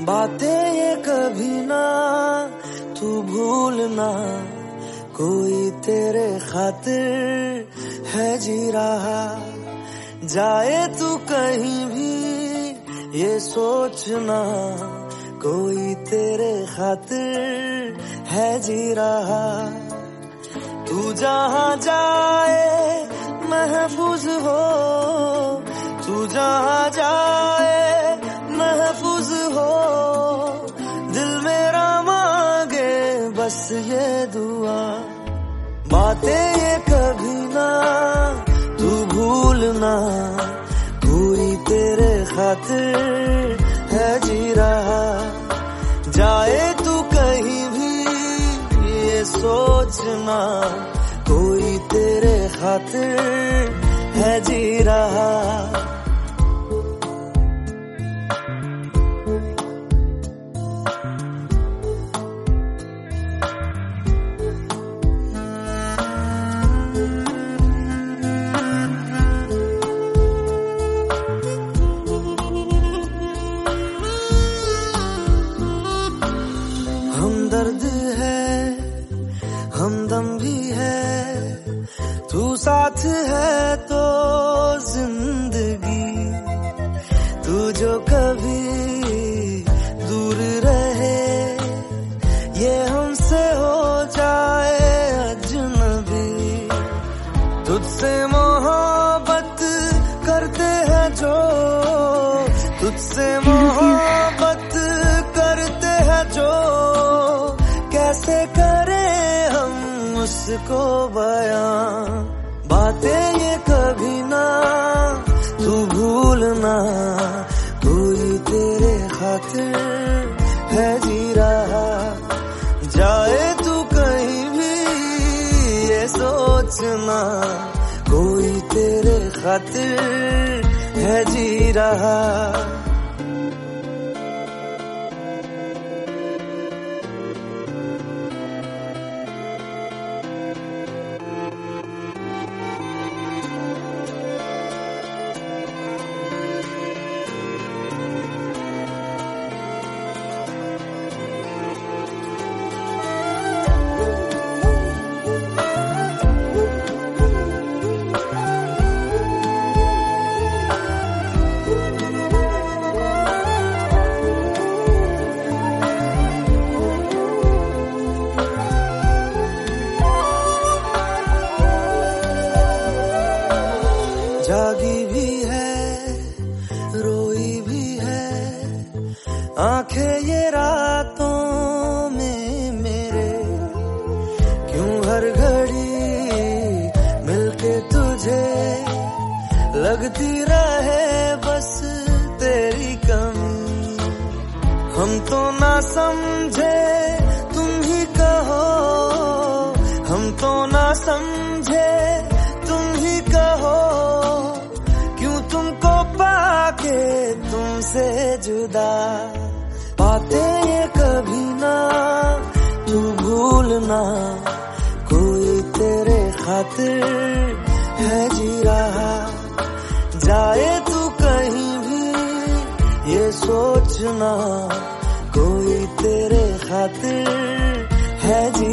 बातें ये कभी ना, तू भूलना कोई तेरे खातिर है जी रहा। जाए तू कहीं भी, ये सोचना कोई तेरे खातिर है जी रहा। तू जहाँ जाए, महफूज हो। तू जहाँ जाए बातें ये कभी ना, तू भूलना। कोई तेरे खातिर है जी रहा। जाए तू कहीं भी, ये सोचना। कोई तेरे खातिर साथ है तो ज़िंदगी, तू जो कभी दूर रहे, ये हमसे हो जाए अजनबी। तुझसे मोहब्बत करते हैं जो, तुझसे मोहब्बत करते हैं जो। कैसे करें हम उसको बयां? तू भूलना, कोई तेरे खातिर है जी रहा। जाए तू कहीं भी, ये सोचना, कोई तेरे खातिर है जी रहा। जागी भी है, रोई भी है। आँखें ये रातों में मेरे, क्यों हर घड़ी मिलके तुझे लगती रहे बस तेरी कमी? हम तो ना समझे, तुम ही कहो। हम तो ना समझे ना कोई तेरे खातिर है जी रहा। जाए तू कहीं भी, ये सोचना। कोई तेरे खातिर है जी